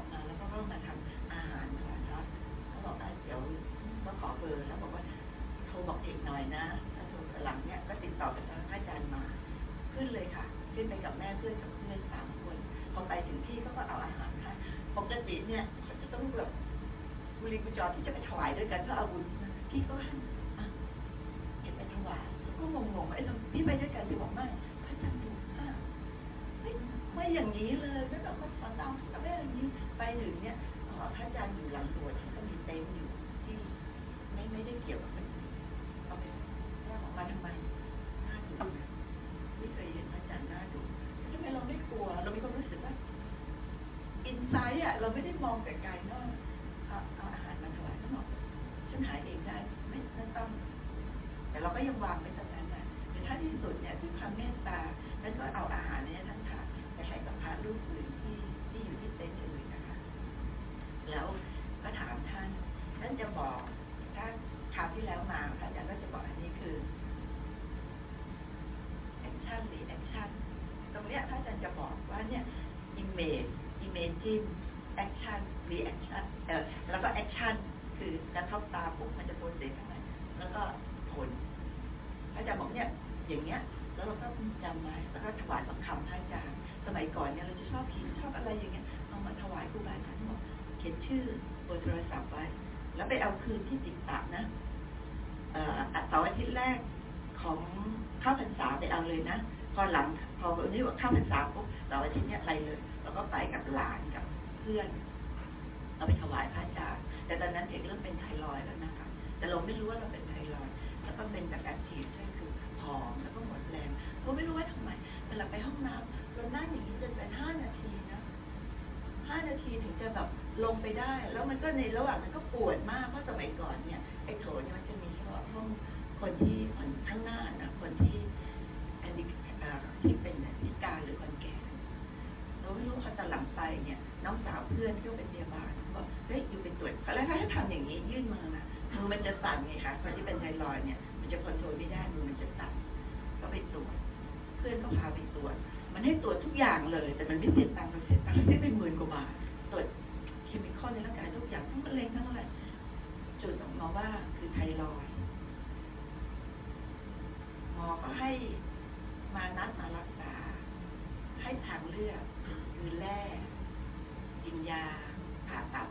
ออกมาแล้วก็มาทำอาหารถวายพระเขาบอกว่าเดี๋ยวก็ขอเบอร์แล้วบอกว่าโทรบอกอีกหน่อยนะถ้าโทรหลังเนี่ยก็ติดต่อกับทางอาจารย์มา ขึ้นเลยค่ะ ขึ้นไปกับแม่เพื่อนกับเพื่อนสามคนพอไปถึงที่เขาก็เอาอาหารให้ปกติเนี่ยเขาจะต้องแบบบุรีกุจอที่จะไปถวายด้วยกันก็เอาบุญพี่ก็ให้อะเก็บไปถวายแล้วก็งงๆไอ้เราพี่ไปด้วยกันจะบอกไม่พระอาจารย์ดูอะ ไม่ไม่อย่างนี้เลยไม่แบบมาสอนตามไม่อย่างนี้ไปถึงเนี่ยอ๋อพระอาจารย์อยู่หลังโบสถ์ท่านก็มีเต็นท์อยู่ที่ไม่ไม่ได้เกี่ยวกับเอาไปว่าออกมาทำไมหน่าดูนะไม่เคยเห็นพระอาจารย์หน่าดูทำไมเราไม่กลัว เรามีความรู้สึกว่าอินไซต์อะเราไม่ได้มองแต่ไกลเนาะเอาเอาอาหารมาถวายท่านบอกฉันหาเองได้ไม่ไม่ต้อง แต่เราก็ยังวางไว้ตรงนั้นนะแต่ถ้าที่สุดเนี่ยด้วยความเมตตาท่านก็เอาอาหารเนี่ยท่านถาไปให้กับพระรูปอื่นที่ที่อยู่ที่เต็นท์อื่นนะคะ แล้วก็ถามท่าน ท่านจะบอก ถ้าคราวที่แล้วมาพระอาจารย์ก็จะบอกอันนี้คือ action reaction ตรงเนี้ยพระอาจารย์จะบอกว่าเนี่ย image imagine action reaction เออแล้วก็ action คื อกระทบตาปุ๊บมันจะโปรเซสข้างในแล้วก็ผลพระอาจารย์บอกเนี่ยอย่างเงี้ยแล้วเราก็จำไว้แล้วก็ถวายบังคำพระอาจารย์ สมัยก่อนเนี่ยเราจะชอบเขียนชอบอะไรอย่างเงี้ยเอามาถวายครูบาอาจารย์บอกเขียนชื่อเบอร์โทรศัพท์ไว้ แล้วไปเอาคืนที่จิตตะนะเอ่อเสาร์อาทิตย์แรกของข้าพรรษาไปเอาเลยนะพอหลังพอวันนี้ว่าข้าพรรษาปุ๊บเสาร์อาทิตย์เนี้ยไปเลย แล้วก็ไปกับหลานกับเพื่อน เราไปถวายพระอาจารย์ แต่ตอนนั้นเอกเริ่มเป็นไทรอยด์แล้วนะคะ แต่เราไม่รู้ว่าเราเป็นไทรอยด์แล้วก็เป็นแบบแอคทีฟด้วยคือผอมแล้วก็หมดแรงเราไม่รู้ว่าทำไม เวลาไปห้องน้ำเรานั่งอย่างนี้จนเป็นห้านาทีนะห้านาทีถึงจะแบบลงไปได้ แล้วมันก็ในระหว่างนั้นก็ปวดมาก เพราะสมัยก่อนเนี่ยไอ้โถเนี่ยมันจะมีเฉพาะห้องคนที่คนข้างหน้านะคนที่อันนี้ที่เป็นพิการหรือคนแก่ เราไม่รู้พอตอนหลังไปเนี่ยน้องสาวเพื่อนที่ก็เป็นพยาบาลบอกเฮ้ยอยู่ไปตรวจแล้วถ้าทำอย่างนี้ยื่นมือนะมือมันจะสั่นไงคะคนที่เป็นไทรอยเนี่ยมันจะคอนโทรลไม่ได้มือมันจะสั่นก็ไปตรวจ เพื่อนก็พาไปตรวจ มันให้ตรวจทุกอย่างเลย แต่มันไม่เสียตังค์เราเสียตังค์เสียไปหมื่นกว่าบาทตรวจเคมีคอลในร่างกายทุกอย่างทั้งมะเร็งทั้งอะไรจุดออกมาว่าคือไทรอยหมอก็ให้มานัดมารักษา ให้ทางเลือกคือแร่กินยาผ่าตัด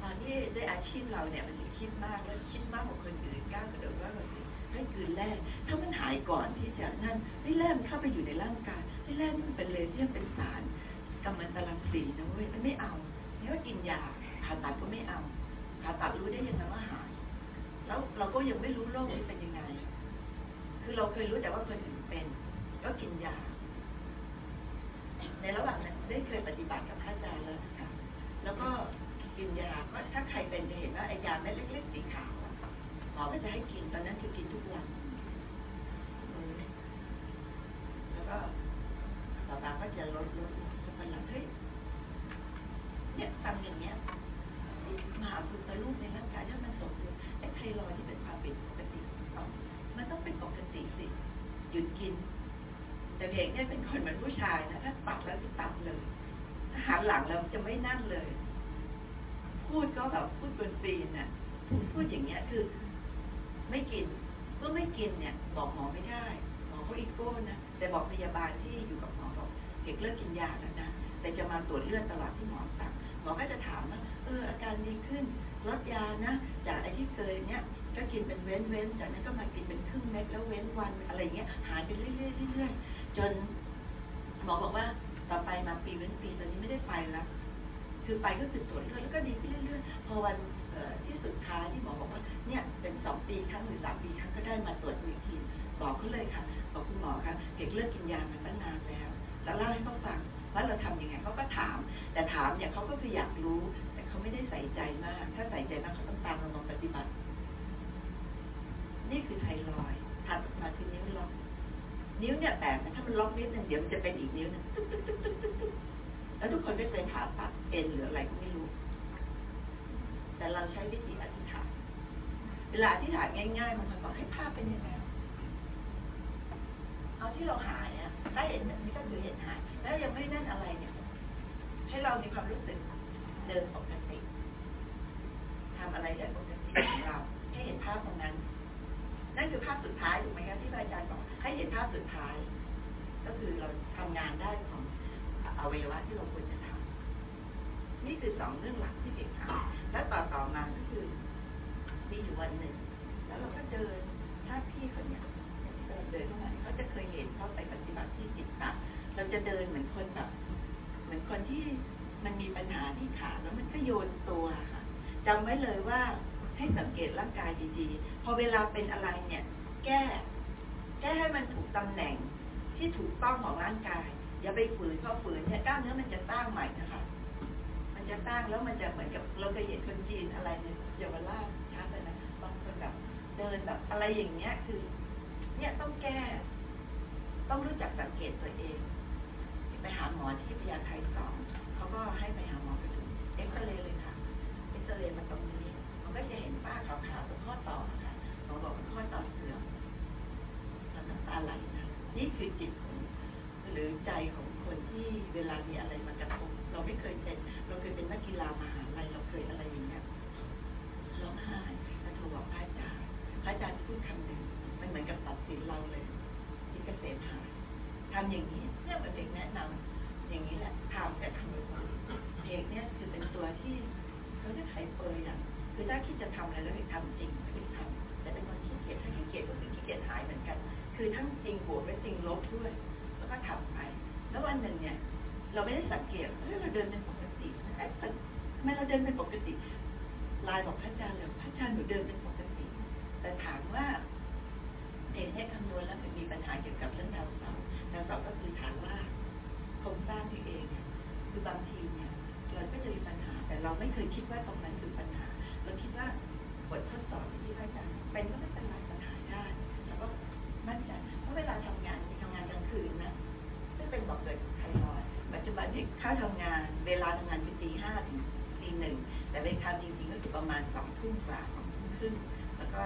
ตอนที่ได้อาชีพเราเนี่ยมันจะคิดมากแล้วคิดมากกว่าคนอื่นก้าวกระโดดว่าแบบให้คืนแร่ถ้ามันหายก่อนที่จะนั่นให้แร่มันเข้าไปอยู่ในร่างกายให้แร่นี่มันเป็นเลเซียมเป็นสารกัมมันตรังสีนะเว้ยมันไม่เอาเนี่ยว่ากินยาผ่าตัดก็ไม่เอาผ่าตัดรู้ได้ยังไงว่าหายแล้วเราก็ยังไม่รู้โรคนี้เป็นยังไง คือเราเคยรู้แต่ว่าคนอื่นเป็น ก็กินยา ในระหว่างนั้นได้เคยปฏิบัติกับพระอาจารย์แล้วนะคะแล้วก็กินยาก็ถ้าใครเป็นจะเห็นว่าไอ้ยาเม็ดเล็ก ๆ สีขาวอะหมอก็จะให้กินตอนนั้นคือกินทุกวันแล้วก็ต่อมาก็จะลดลดลดจนวันหลังเฮ้ยเนี่ยฟังอย่างเงี้ยมหาพุทธรูปในร่างกายถ้ามันสมดุลไอ้ไทรอยที่เป็นความเป็นปกติเอ้ามันต้องเป็นปกติสิหยุดกิน แต่เด็กเนี่ยเป็นคนเหมือนผู้ชายนะถ้าตัดแล้วจะตัดเลยถ้าหันหลังเราจะไม่นั่นเลย พูดก็แบบพูดบนตีนน่ะพูดอย่างเงี้ยคือ ไม่กินเมื่อไม่กินเนี่ย บอกหมอไม่ได้ หมอเขาอีโก้นะแต่บอกพยาบาลที่อยู่กับหมอบอกเด็กเลิกกินยาแล้วนะแต่จะมาตรวจเลือดตลอดที่หมอสั่งหมอก็จะถามว่าเอออาการดีขึ้นลดยานะ จากไอ้ที่เคยเนี่ยก็กินเป็นเว้นเว้นจากนั้นก็มากินเป็นครึ่งเม็ดแล้วเว้นวันอะไรเงี้ยหายไปเรื่อยๆเรื่อยๆ จนหมอบอกว่าต่อไปมาปีเว้นปีตอนนี้ไม่ได้ไปแล้วคือไปก็คือตรวจเลือดแล้วก็ดีขึ้นเรื่อยๆ พอวันที่สุดท้ายที่หมอบอกว่าเนี่ยเป็นสองปีครั้งหรือสามปีครั้งก็ได้มาตรวจอีกทีบอกเขาเลยค่ะบอกคุณหมอคะเด็กเลิกกินยามาตั้งนานแล้วแล้วเล่าให้เขาฟังว่าเราทำยังไงเขาก็ถาม แต่ถามเนี่ยเขาก็คืออยากรู้ แต่เขาไม่ได้ใส่ใจมาก ถ้าใส่ใจมากเขาต้องตามเรามาปฏิบัติ นี่คือไทรอยด์ถัดมาคือนิ้วล็อก นิ้วเนี่ยแปลกนะถ้ามันล็อกนิดนึงเดี๋ยวมันจะเป็นอีกนิ้วหนึงตึ๊กตึ๊กตึ๊กตึ๊กตึ๊กตึ๊กแล้วทุกคนไม่เคยผ่าตัดเอ็นหรืออะไรก็ไม่รู้ แต่เราใช้วิธีอธิษฐานเวลาอธิษฐานง่ายๆบางคนบอกให้ภาพเป็นยังไงเอาที่เราหายอะถ้าเห็นแบบนี้ก็คือเห็นหายแล้วยังไม่นั่นอะไรเนี่ย ให้เรามีความรู้สึกเดินปกติทำอะไรได้ปกติของเราให้เห็นภาพตรงนั้น นั่นคือภาพสุดท้ายถูกไหมครับที่อาจารย์บอกให้เห็นภาพสุดท้าย ก็คือเราทำงานได้ของอวัยวะที่เราควรจะทำนี่คือสองเรื่องหลักที่เด็กทำแล้วต่อต่อมาก็คือ มีอยู่วันหนึ่ง แล้วเราก็เดินถ้าพี่คนเนี้ยที่เราเดินเข้ามาเขาจะเคยเห็นเขาไปปฏิบัติที่จิตตะเราจะเดินเหมือนคนแบบ เหมือนคนที่มันมีปัญหาที่ขาแล้วมันก็โยนตัวค่ะจำไว้เลยว่า ให้สังเกตร่างกายดีๆ พอเวลาเป็นอะไรเนี่ย แก้ แก้ให้มันถูกตำแหน่งที่ถูกต้องของร่างกาย อย่าไปฝืนเพราฝืนเนี่ยกล้ามเนื้อมันจะสร้างใหม่นะคะ มันจะสร้างแล้วมันจะเหมือนกับเราเคยเห็นคนจีนอะไรเนี่ยเยาวราชชัดเลยนะบางคนแบบเดินแบบอะไรอย่างเงี้ยคือ เนี่ยต้องแก้ ต้องรู้จักสังเกตตัวเอง ไปหาหมอที่พยาไทยสองเขาก็ให้ไปหาหมอกระดูกเอ็กซเรย์เลยค่ะเอ็กซเรย์มาตรงนี้ ก็จะเห็นป้าขาวๆตรงข้อต่อค่ะหมอบอกเป็นข้อต่อเสื่อมแล้วน้ำตาไหลนะนี่คือจิตของหรือใจของคนที่เวลามีอะไรมากระทบเราไม่เคยเป็น เราเคยเป็นนักกีฬามหาลัยเราเคยอะไรอย่างเงี้ยร้องไห้แล้วโทรบอกพระอาจารย์พระอาจารย์พูดคำหนึ่งมันเหมือนกับตัดสินเราเลยที่เกษมหายทำอย่างนี้เนี่ยมือนเด็กแนะนำอย่างนี้แหละทำแต่ทำบ่อยๆเด็กเนี่ยคือเป็นตัวที่เขาจะไขเปยอะ คือถ้าคิดจะทำอะไรแล้วเด็กทำจริงเด็กทำแต่เป็นคนขี้เกียจถ้าขี้เกียจก็คือขี้เกียจหายเหมือนกัน คือทั้งจริงบวกและจริงลบด้วย แล้วก็ทำไป แล้ววันหนึ่งเนี่ย เราไม่ได้สังเกตเฮ้ยเราเดินเป็นปกติเอ๊ะทำไมเราเดินเป็นปกติลน์บอกพระอาจารย์เลยพระอาจารย์หนูเดินเป็นปกติ แต่ถามว่าเด็กเนี่ยคำนวณแล้วมันมีปัญหาเกี่ยวกับเรื่องดาวเสาร์ดาวเสาร์ก็คือฐานว่าโครงสร้างที่เองเนี่ยคือบางทีเนี่ยเราก็จะมีปัญหาแต่เราไม่เคยคิดว่าตรงนั้นคือปัญหา เราคิดว่าบททดสอบที่พระอาจารย์เป็นก็ไม่เป็นไรปัญหาได้แล้วก็มั่นใจเพราะเวลาทำงานทำงานกลางคืนนะซึ่งเป็นบอกเกิดไทรอยปัจจุบันที่เข้าทำงานเวลาทำงานคือตีห้าถึงตีหนึ่งแต่เวลาจริงๆก็คือประมาณสองทุ่มกว่าสองทุ่มครึ่งแล้วก็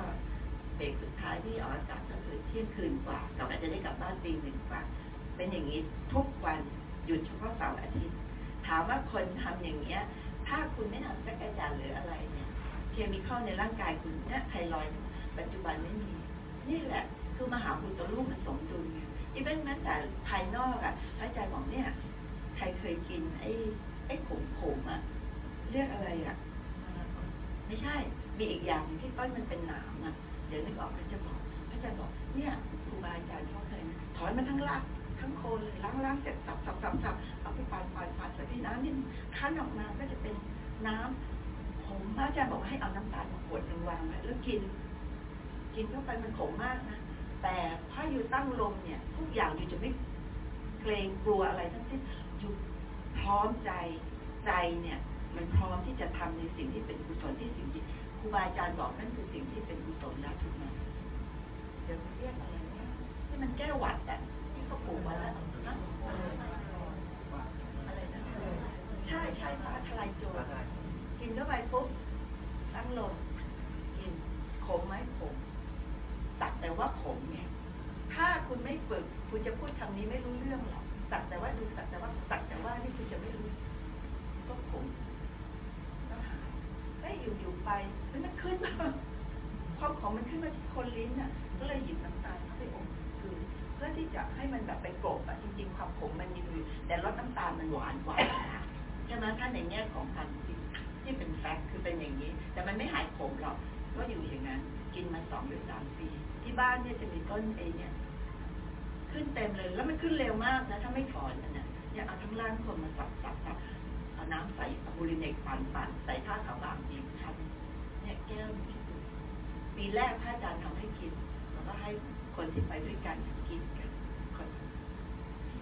เบรกสุดท้ายที่ออกอากาศก็คือเที่ยงคืนกว่าเราอาจจะได้กลับบ้านตีหนึ่งกว่า เป็นอย่างนี้ทุกวันหยุดเฉพาะเสาร์อาทิตย์ ถามว่าคนทำอย่างเงี้ย ถ้าคุณไม่ทำจักรจันทร์หรืออะไรเนี่ย เคมีเข้าในร่างกายคุณเนี่ยไทรอยด์ปัจจุบันไม่มี นี่แหละคือมหาบุตรลูกมันสมดุลไงอีเวนแม้แต่ภายนอกอะพระอาจารย์บอกเนี่ยใครเคยกินไอ้ไอ้ขมขมอะเรียกอะไรอะไม่ใช่มีอีกอย่างที่ต้นมันเป็นหนามอะเดี๋ยวนึกออกพระจะบอกพระอาจารย์บอกเนี่ยครูบาอาจารย์เขาเคยถอนมันทั้งรากทั้งโคนเลยล้างล้างเสร็จสับสับสับสับเอาไปปั่นปั่นปั่นใส่ที่น้ำนี่คั้นออกมาก็จะเป็นน้ำผม พระอาจารย์บอกให้เอาน้ำตาลมาขวดหนึ่งวางไว้แล้วกิน กินเข้าไปมันขมมากนะ แต่ถ้าอยู่ตั้งลมเนี่ย ทุกอย่างอยู่จะไม่เกรงกลัวอะไรทั้งสิ้นอยู่พร้อมใจใจเนี่ย มันพร้อมที่จะทำในสิ่งที่เป็นกุศลที่สิ่งที่ครูบาอาจารย์บอกนั่นคือสิ่งที่เป็นกุศลแล้วถูกไหมเดี๋ยวเรียกอะไรเนี่ยที่มันแก้หวัดอะที่เขาปลูกไว้แล้วนะอะไรนะใช่ใช่ฟ้าทลายโจร เข้าไปปุ๊บตั้งลมกินขมไหมขมสักแต่ว่าผมเนี่ย ถ้าคุณไม่ฝึก คุณจะพูดคำนี้ไม่รู้เรื่องหรอกสักแต่ว่าดูสักแต่ว่าสักแต่ว่านี่คุณจะไม่รู้ก็ผมก็หายเอ้ยอยู่อยู่ไปมันขึ้นมาความของมันขึ้นมาที่คนลิ้นอะ ก็เลยหยิบน้ำตาลเข้าไปอมคือเพื่อที่จะให้มันแบบไปกลบอะจริง ๆ ความขมมันมีอยู่แต่รสน้ำตาลมันหวานกว่าใช่ไหมถ้าในแง่ของความจริง ที่เป็นแฟกต์คือเป็นอย่างนี้ แต่มันไม่หายขมหรอก ก็อยู่อย่างนั้น กินมาสองหรือสามปี ที่บ้านเนี่ยจะมีต้นเอเนี่ย ขึ้นเต็มเลยแล้วมันขึ้นเร็วมากนะ ถ้าไม่ถอนมันเนี่ยเนี่ยเอาทั้งล่างคนมาสับสับสับเอาน้ำใส่บูริเนกปั่นปั่นใส่ผ้าขาวบางบีบคั้นเนี่ยแก้วคิดดูปีแรกพระอาจารย์ทำให้กินแล้วก็ให้คนที่ไปด้วยกันกินกันคน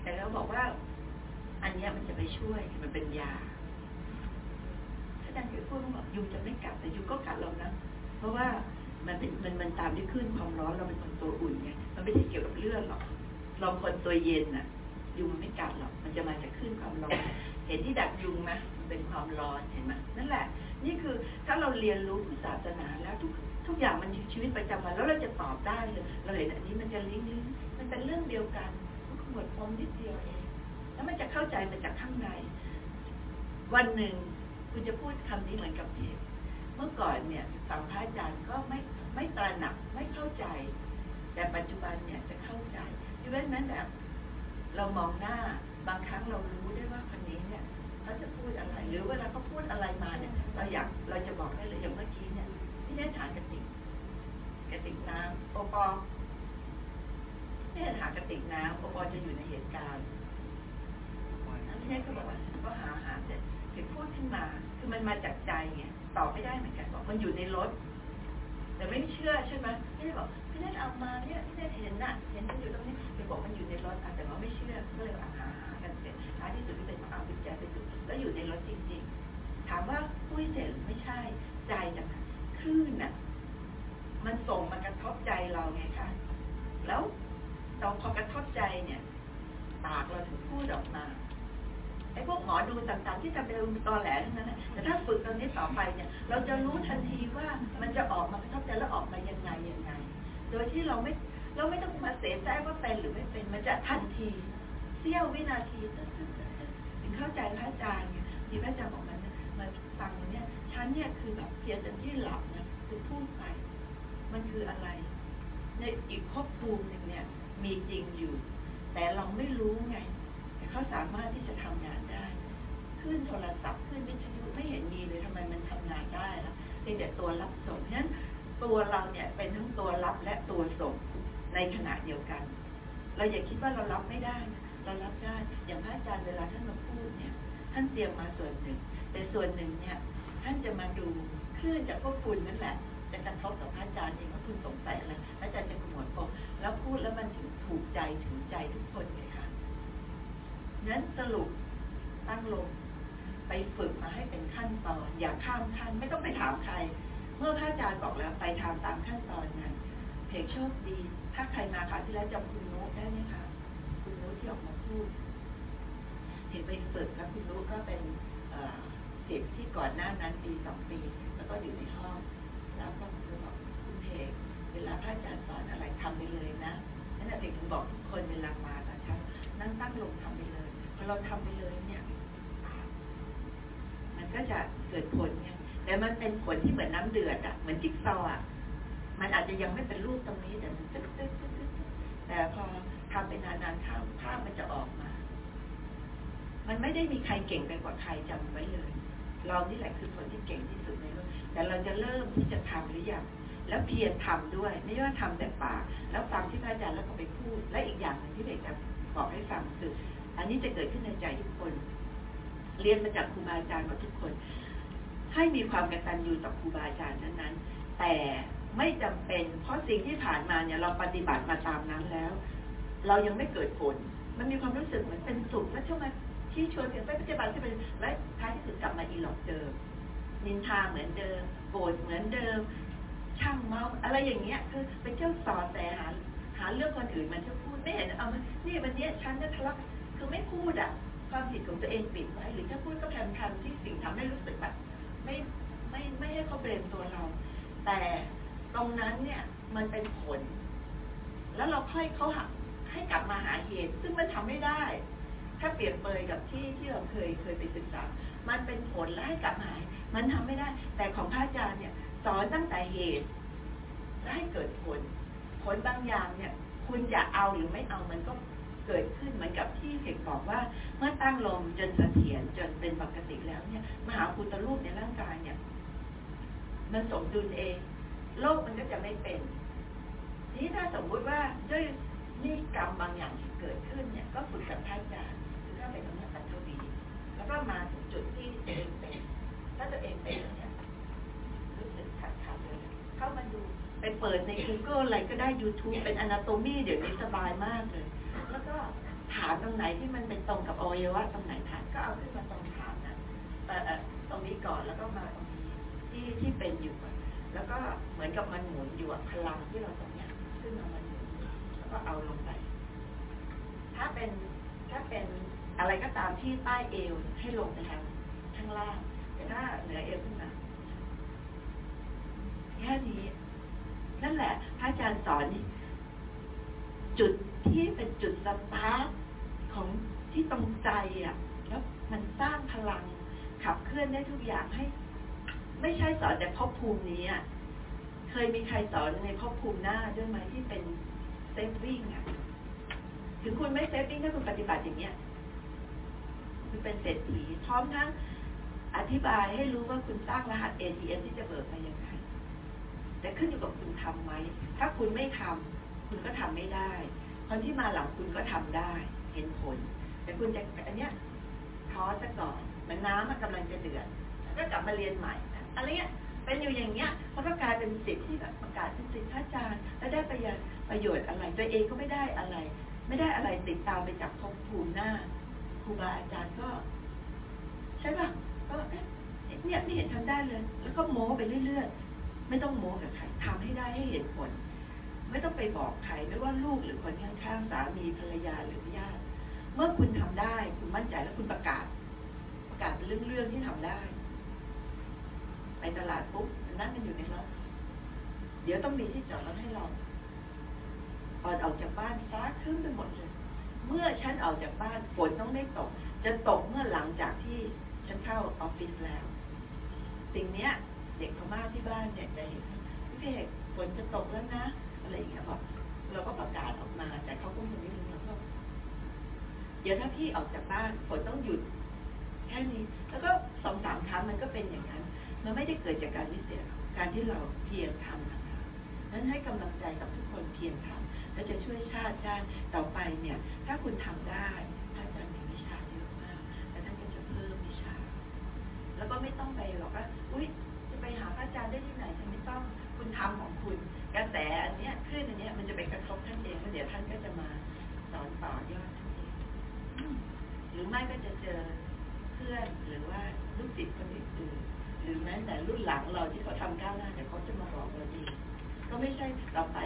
แต่เราบอกว่า อันเนี้ยมันจะไปช่วยมันเป็นยา จารย์เคยพูดว่ายูจะไม่กัดแต่ยูก็กัดเรานะเพราะว่ามันเป็นมันมันตามด้วยคลื่นความร้อนเราเป็นคนตัวอุ่นไงมันไม่ได้เกี่ยวกับเลือดหรอกเราคนตัวเย็นน่ะ ยุงมันไม่กัดหรอกมันจะมาจากคลื่นความร้อน เห็นที่ดักยุงไหมมันเป็นความร้อนเห็นไหมนั่นแหละ นี่คือถ้าเราเรียนรู้พุทธศาสนาแล้วทุกทุกอย่างมันชีวิตประจำวันแล้วเราจะตอบได้เลยเราเห็นอันนี้มันจะลิงก์ลิงก์มันเป็นเรื่องเดียวกันมันขมวดปมนิดเดียวเองแล้วมันจะเข้าใจมาจากข้างใน วันหนึ่ง คุณจะพูดคำนี้เหมือนกับพี่เมื่อก่อนเนี่ยฟังพระอาจารย์ก็ไม่ไม่ตระหนักไม่เข้าใจ แต่ปัจจุบันเนี่ยจะเข้าใจที่เว้นนั้นแบบเรามองหน้าบางครั้งเรารู้ได้ว่าคนนี้เนี่ยเขาจะพูดอะไร หรือเวลาเขาพูดอะไรมาเนี่ยเราอยากเราจะบอกได้เลยอย่างเมื่อกี้เนี่ยพี่แน่ถามกระติกกระติกน้ำโอปอพี่แน่ถามกระติกน้ำโอปอจะอยู่ในเหตุการณ์พี่แน่ก็บอกว่าก็หาหา ขึ้นมา คือมันมาจากใจไงตอบไม่ได้เหมือนกันบอกมันอยู่ในรถ แต่ไม่เชื่อใช่ไหมพี่แน่บอกพี่แน่เอามาเนี่ยพี่แน่เห็นน่ะ เห็นมันอยู่ตรงนี้ไปบอกมันอยู่ในรถแต่ว่าไม่เชื่อก็เลยหาหากันเสร็จท้ายที่สุดก็เลยมาเอากุญแจไปดูแล้วอยู่ในรถจริง ๆ ถามว่าปุ้ยเสร็จหรือไม่ใช่ใจนะคลื่นน่ะ มันส่งมากระทบใจเราไงคะแล้วเราพอกระทบใจเนี่ย ปากเราถึงพูดออกมา ไอ้พวกหมอดูต่างๆ ที่ทำเป็นตอแหลทั้งนั้นนะแต่ถ้าฝึกตอนนี้ต่อไปเนี่ย เราจะรู้ทันทีว่ามันจะออกมากระทบใจแล้วออกมายังไงยังไง โดยที่เราไม่เราไม่ต้องมาเสียใจว่าเป็นหรือไม่เป็น มันจะทันทีเสี้ยววินาทีตึ๊ดตึ๊ดตึ๊ดตึ๊ดถึงเข้าใจพระอาจารย์เนี่ยที่พระอาจารย์บอกมันนะมาฟังเนี่ยฉันเนี่ยคือแบบเพียงแต่ที่หลับนะคือพูดไป มันคืออะไร ในอีกภพภูมิหนึ่งเนี่ยมีจริงอยู่ แต่เราไม่รู้ไง เขาสามารถที่จะทำงานได้ขึ้นโทรศัพท์ขึ้นวิทยุไม่เห็นมีเลยทำไมมันทำงานได้ล่ะเพียงแต่ตัวรับส่งเพราะฉะนั้นตัวเราเนี่ยเป็นทั้งตัวรับและตัวส่งในขณะเดียวกัน เราอย่าคิดว่าเรารับไม่ได้ เรารับได้อย่างพระอาจารย์เวลาท่านมาพูดเนี่ยท่านเตรียมมาส่วนหนึ่ง แต่ส่วนหนึ่งเนี่ยท่านจะมาดูคลื่นจากพวกคุณนั่นแหละจะกระทบกับพระอาจารย์เองว่าคุณสงสัยอะไรพระอาจารย์จะขมวดปมแล้วพูดแล้วมันถึงถูกใจถึงใจทุกคนไงคะ นั้นสรุปตั้งลงไปฝึกมาให้เป็นขั้นตอน อย่าข้ามขั้นไม่ต้องไปถามใคร เมื่อพระอาจารย์บอกแล้วไปทำตามขั้นตอนนั้นเพลงโชคดี ถ้าใครมาคราวที่แล้วจำคุณนุได้ไหมคะคุณนุที่ออกมาพูดเห็นไปฝึกแล้วคุณนุก็เป็นสิทธิ์ที่ก่อนหน้านั้นปีสองปี แล้วก็อยู่ในห้อง แล้วก็คือบอกคุณเพกเวลาพระอาจารย์สอนอะไรทำไปเลยนะนั่นแหละถึงบอกทุกคนเวลามาตอนเช้านั่งตั้งลงทำไปเลย พอเราทำไปเลยเนี่ยมันก็จะเกิดผลไงแต่มันเป็นผลที่เหมือนน้ำเดือดอะเหมือนจิ๊กซอว์อะมันอาจจะยังไม่เป็นรูปตรงนี้แต่มันตึ๊ดตึ๊ดตึ๊ดตึ๊ดแต่พอทำไปนานๆเข้าภาพมันจะออกมา มันไม่ได้มีใครเก่งไปกว่าใครจำไว้เลย เรานี่แหละคือคนที่เก่งที่สุดในโลกแต่เราจะเริ่มที่จะทำหรือยังแล้วเพียรทำด้วย ไม่ว่าทำแต่ปากแล้วฟังที่พระอาจารย์แล้วก็ไปพูด และอีกอย่างหนึ่งที่เด็กจะบอกให้ฟังคือ อันนี้จะเกิดขึ้นในใจทุกคน เรียนมาจากครูบาอาจารย์หมดทุกคน ให้มีความกตัญญูต่อครูบาอาจารย์นั้นๆ แต่ไม่จำเป็น เพราะสิ่งที่ผ่านมาเนี่ยเราปฏิบัติมาตามนั้นแล้ว เรายังไม่เกิดผล มันมีความรู้สึกเหมือนเป็นสุขแล้วช่วงมาที่ชวนกันไปปฏิบัติที่เป็นและท้ายที่สุดกลับมาอีหลอกเดิมนินทาเหมือนเดิมโกรธเหมือนเดิม ช่างเมาอะไรอย่างเงี้ย คือเป็นเจ้าสอแสหาหาเรื่องคนอื่นมันจะพูดไม่เห็นเอามานี่วันนี้ฉันจะทะเลาะ คือไม่พูดอะความผิดของตัวเองปิดไว้ หรือถ้าพูดก็แพมๆที่สิ่งทำให้รู้สึกแบบไม่ไม่ไม่ให้เขาเบรมตัวเรา แต่ตรงนั้นเนี่ยมันเป็นผล แล้วเราค่อยเขาหักให้กลับมาหาเหตุ ซึ่งมันทำไม่ได้ ถ้าเปรียบเปยกับที่ที่เราเคยเคยไปศึกษา มันเป็นผลแล้วให้กลับมามันทำไม่ได้ แต่ของพระอาจารย์เนี่ยสอนตั้งแต่เหตุ และให้เกิดผล ผลบางอย่างเนี่ย คุณจะเอาหรือไม่เอามันก็ เกิดขึ้นเหมือนกับที่เห็กบอกว่า เมื่อตั้งลมจนเสถียรจนเป็นปกติแล้วเนี่ยมหาพุทธรูปในร่างกายเนี่ย มันสมดุลเอง โลกมันก็จะไม่เป็นทีนี้ถ้าสมมุติว่าด้วยนี่กรรมบางอย่างที่เกิดขึ้นเนี่ย ก็ฝึกกับท่านอาจารย์คือถ้าเป็นตรงนี้ปัจจุบันแล้วก็มาถึงจุดที่ตัวเองเป็น ถ้าตัวเองเป็นเนี่ยรู้สึกขัดขัดเลยเข้ามาดูไปเปิดใน Google อะไรก็ได้ YouTube เป็น Anatomy เดี๋ยวนี้สบายมากเลย ก็ฐานตรงไหนที่มันเป็นตรงกับอวัยวะตรงไหนฐานก็เอาขึ้นมาตรงฐานนั้นเอ่อตรงนี้ก่อนแล้วก็มาตรงนี้ที่ที่เป็นอยู่ก่อนแล้วก็เหมือนกับมันหมุนอยู่พลังที่เราตรงเนี้ยขึ้นมามันหมุนแล้วก็เอาลงไป ถ้าเป็นถ้าเป็นอะไรก็ตามที่ใต้เอวให้ลงไปทางข้างล่าง แต่ถ้าเหนือเอวขึ้นมาแค่นี้นั่นแหละพระอาจารย์สอนนี่ จุดที่เป็นจุดสตาร์ทของที่ตรงใจอะแล้วมันสร้างพลังขับเคลื่อนได้ทุกอย่างให้ ไม่ใช่สอนแต่ภพภูมินี้อะเคยมีใครสอนในภพภูมิหน้าด้วยไหมที่เป็นเซฟวิ่งอะถึงคุณไม่เซฟวิ่งถ้าคุณปฏิบัติอย่างเนี้ยคุณเป็นเศรษฐีพร้อมทั้งอธิบายให้รู้ว่าคุณสร้างรหัส ATM ที่จะเบิกไปยังไงแต่ขึ้นอยู่กับคุณทำไหม ถ้าคุณไม่ทำ คุณก็ทำไม่ได้ คนที่มาหลังคุณก็ทำได้ เห็นผล แต่คุณจะอันเนี้ยท้อซะก่อนมันน้ำมันกำลังจะเดือดก็กลับมาเรียนใหม่อะไรเงี้ยเป็นอยู่อย่างเงี้ยมันก็กลายเป็นสิทธิ์ที่แบบประกาศเป็นสิทธิ์พระอาจารย์แล้วได้ประโยชน์ประโยชน์อะไร ตัวเองก็ไม่ได้อะไร ไม่ได้อะไรติดตามไปจากภพภูมิหน้าครูบาอาจารย์ก็ ใช่ป่ะก็เนี่ยไม่เห็นทำได้เลย แล้วก็โม้ไปเรื่อยๆ ไม่ต้องโม้กับใครทำให้ได้ให้เห็นผล ไม่ต้องไปบอกใครไม่ว่าลูกหรือคนข้างๆสามีภรรยาหรือญาติเมื่อคุณทำได้คุณมั่นใจแล้วคุณประกาศ ประกาศเป็นเรื่องๆที่ทำได้ ไปตลาดปุ๊บนั่งกันอยู่ในรถเดี๋ยวต้องมีที่จอดรถให้เราก่อนออกจากบ้านฟ้าครึ้มไปหมดเลย เมื่อฉันออกจากบ้านฝนต้องได้ตก จะตกเมื่อหลังจากที่ฉันเข้าออฟฟิศแล้ว สิ่งเนี้ยเด็กพม่าที่บ้านเนี่ยจะเห็นพี่เอกฝนจะตกแล้วนะ อะไรอย่างเงี้ยบอกเราก็ประกาศออกมา แต่เขาก็คงไม่รู้เราก็เดี๋ยวถ้าพี่ออกจากบ้านฝนต้องหยุดแค่นี้ แล้วก็สองสามครั้งมันก็เป็นอย่างนั้น มันไม่ได้เกิดจากการวิเศษการที่เราเพียรทำนะคะนั้นให้กำลังใจกับทุกคนเพียรทำและจะช่วยชาติได้ต่อไปเนี่ย ถ้าคุณทำได้ท่านจะมีวิชาเยอะมาก และท่านก็จะเพิ่มวิชา แล้วก็ไม่ต้องไปหรอกว่าอุ้ยจะไปหาพระอาจารย์ได้ที่ไหนฉันไม่ต้อง คุณทำของคุณ กระแสอันเนี้ยคลื่นอันเนี้ยมันจะไปกระทบท่านเองแล้วเดี๋ยวท่านก็จะมาสอนต่อยอดท่านเองหรือไม่ก็จะเจอเพื่อนหรือว่าลูกศิษย์คนอื่นๆหรือแม้แต่รุ่นหลังเราที่เขาทำก้าวหน้าเดี๋ยวเขาจะมาบอกเราเองก็ไม่ใช่เราไป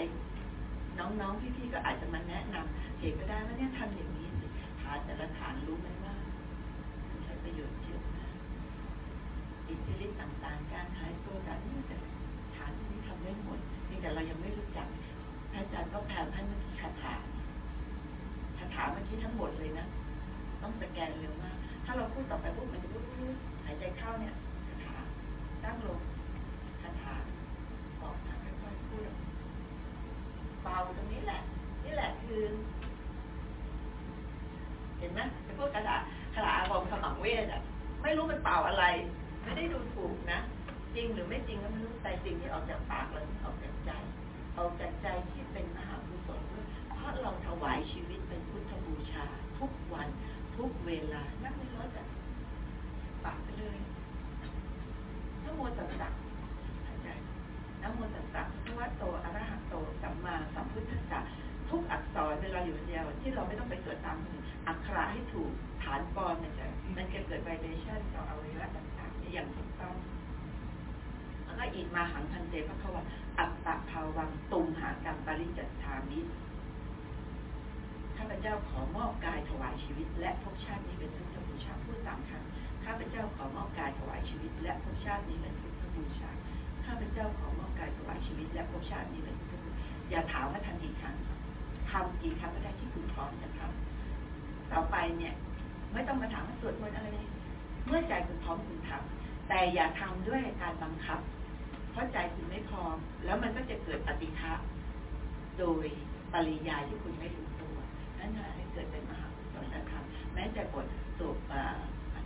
น้องๆพี่ๆก็อาจจะมาแนะนำเหตุก็ได้ว่าเนี่ยทำอย่างนี้สิฐานแต่ละฐานรู้ไหมว่าใช้ประโยชน์เยอะมากอิทธิฤทธิ์ต่างๆ การหายตัวการนี่แต่ ได้หมดเพียงแต่เรายังไม่รู้จักพระอาจารย์ก็แผ่ให้เมื่อกี้คาถาคาถาเมื่อกี้ทั้งหมดเลยนะ ต้องสแกนเร็วมาก ถ้าเราพูดต่อไปปุ๊บมันจะปุ๊บหายใจเข้าเนี่ยคาถาตั้งลงคาถาออกมาค่อยๆพูดเบาตรงนี้แหละ นี่แหละคือ เห็นไหมไอ้พวกกระดาคาถาอาบอมขมังเวทอะ ไม่รู้มันเป่าอะไร ไม่ได้ดูถูกนะ จริงหรือไม่จริงก็ไม่รู้แต่สิ่งที่ออกจากปากเราออกจากใจออกจากใจที่เป็นมหากุศลเพราะเราถวายชีวิตเป็นพุทธบูชา ทุกวันทุกเวลานั่งในรถอะปากไปเลยนะโมตัสสะหายใจนะโมตัสสะพระวะโตอระหะโตสัมมาสัมพุทธัสสะทุกอักษรเวลาอยู่คนเดียวที่เราไม่ต้องไปสวดตามอักขระให้ถูกฐานกรมันจะมันจะเกิดไวเบชั่นต่ออวัยวะต่างๆอย่างถูกต้อง แล้วก็อีกมาหังพันเตพระควาอัตตะภาวังตุมหากรรมปริจัตามิข้าพเจ้าขอมอบกายถวายชีวิต และภพชาตินี้เป็นพุทธบูชาพูดสามครั้งข้าพเจ้าขอมอบกายถวายชีวิต และภพชาตินี้เป็นพุทธบูชาข้าพเจ้าขอมอบกายถวายชีวิต และภพชาตินี้เป็นพุทธบูชาอย่าถามว่าทำกี่ครั้งทำกี่ครั้งก็ได้ที่คุณพร้อมจะทำต่อไปเนี่ยไม่ต้องมาถามว่าสวดมนต์อะไร เมื่อใจคุณพร้อมคุณทำแต่อย่าทำด้วยการบังคับ เพราะใจคุณไม่พร้อม แล้วมันก็จะเกิดปฏิฆะโดยปริยายที่คุณไม่รู้ตัวนั่นทำให้เกิดเป็นมหากุศลธรรมแม้แต่บทสวด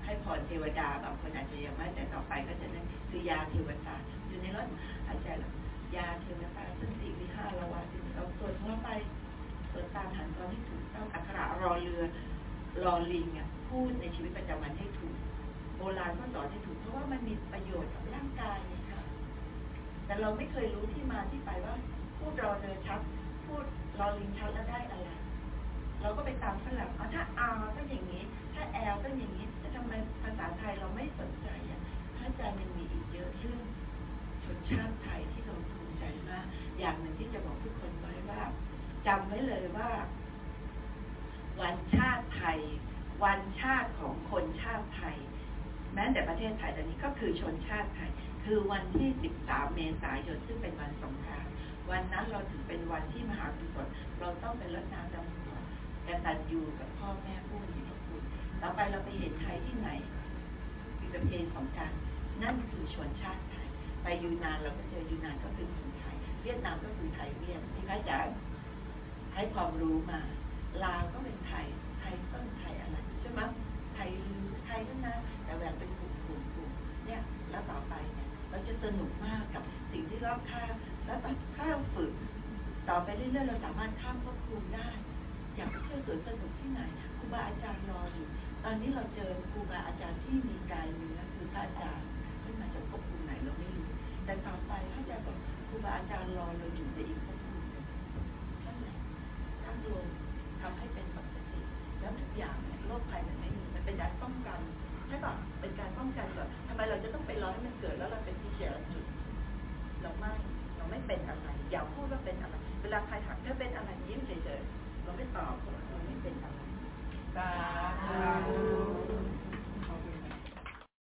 ให้พรเทวดาบางคนอาจจะยังไม่แต่ต่อไปก็จะนั่นคือยาเทวตาอยู่ในรถหายใจแล้วยาเทวตาสันติวิหารวาสิเราสวดของเราไปสวดตามหันตอนที่ถูกต้องอักขระรอเรือรอลิงอะพูดในชีวิตประจำวันให้ถูก โบราณก็สอนให้ถูกเพราะว่ามันมีประโยชน์กับร่างกายนี่ค่ะ แต่เราไม่เคยรู้ที่มาที่ไปว่า พูดรอเรือชัด พูดรอลิงชัดแล้วได้อะไร เราก็ไปตามฝรั่งเอาถ้าอาต้อย่างนี้ ถ้าแอลต้อย่างนี้แต่ทำไมภาษาไทยเราไม่สนใจอะพระอาจารย์มันมีอีกเยอะเรื่องชนชาติไทยที่เราภูมิใจมากอย่างหนึ่งที่จะบอกทุกคนไว้ว่าจำไว้เลยว่า วันชาติไทย วันชาติของคนชาติไทย แม้แต่ประเทศไทยตอนนี้ก็คือชนชาติไทย คือวันที่ 13 เมษายนซึ่งเป็นวันสงกรานต์วันนั้นเราถือเป็นวันที่มหากุศลเราต้องเป็นรถน้ำดำหัวกตัญญูกับพ่อแม่ผู้มีพระคุณต่อไปเราไปเห็นใครที่ไหนอยู่กับเอของการนั่นคือชนชาติไทย ไปยูนานเราก็เจอยูนานก็คือคนไทย เวียดนามก็คือไทยเวียดที่พระอาจาให้ความรู้มาลาวก็เป็นไทยไทยต้นไทยอะไรใช่ไหม ยทั้งนั้น แต่แบ่งเป็นกลุ่มกลุ่มกลุ่มเนี่ยแล้วต่อไปเนี่ยเราจะสนุกมากกับสิ่งที่รอบข้างแล้วถ้าเราฝึก ต่อไปเรื่อยๆเราสามารถข้ามภพภูมิได้ อยากไปเที่ยวสวนสนุกที่ไหนครูบาอาจารย์รออยู่ตอนนี้เราเจอครูบาอาจารย์ที่มีกายเนื้อคือพระอาจารย์ไม่มาจากภพภูมิไหนเราไม่รู้แต่ต่อไปพระอาจารย์บอกครูบาอาจารย์รอเราอยู่ในอีกภพภูมิหนึ่งนั่นแหละตั้งลงทำให้เป็นปกติ แล้วทุกอย่างเนี่ยโรคภัยมันไม่มี เป็นการป้องกันใช่ป่ะเป็นการป้องกันแบบทำไมเราจะต้องไปรอให้มันเกิดแล้วเราเป็นที่เสียจุดเราไม่เราไม่เป็นอะไรอย่าพูดว่าเป็นอะไรเวลาใครถามเธอเป็นอะไรยิ้มเฉยๆเราไม่ตอบเราไม่เป็นอะไรสาธุ